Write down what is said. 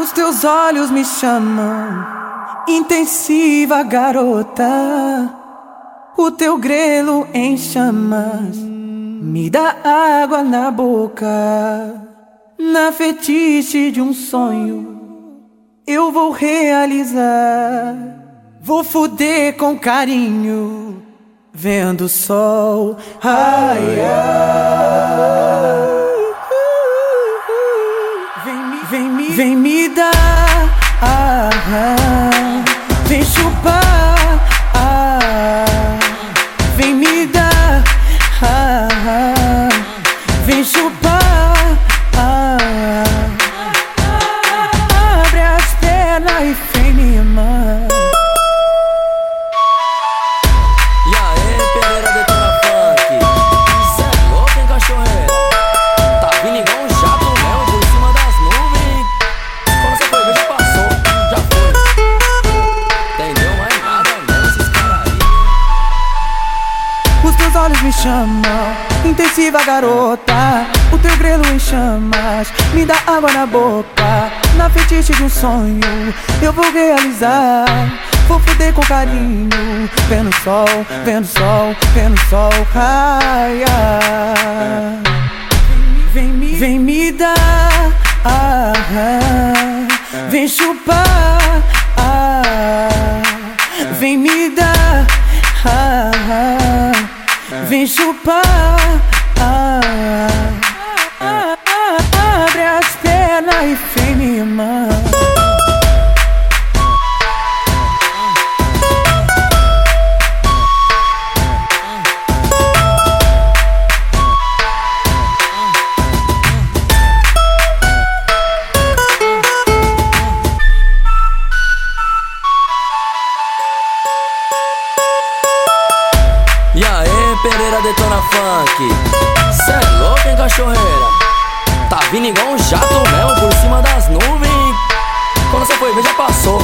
Os teus olhos me chamam, intensiva garota. O teu grelo em chamas me dá água na boca. Na fetiche de um sonho, eu vou realizar. Vou fuder com carinho, vendo o sol raiar. Vem chupar, ah, vem me dar, ah, ah, vem chupar, olhos me chamam, intensiva garota. O teu grelo em chamas, me dá água na boca. Na fetiche de um sonho, eu vou realizar. Vou fuder com carinho, vendo sol, vendo sol, vendo sol raiar. Vem me, vem me dar, ah, ah, vem chupar, ah, vem me dar, vem chupar, ah, ah, ah, abre as pernas e vem me amar. Aí, Pereira detona funk. Cê é louco, hein, cachorreira? Tá vindo igual um jato mesmo por cima das nuvens. Quando você foi ver, já passou,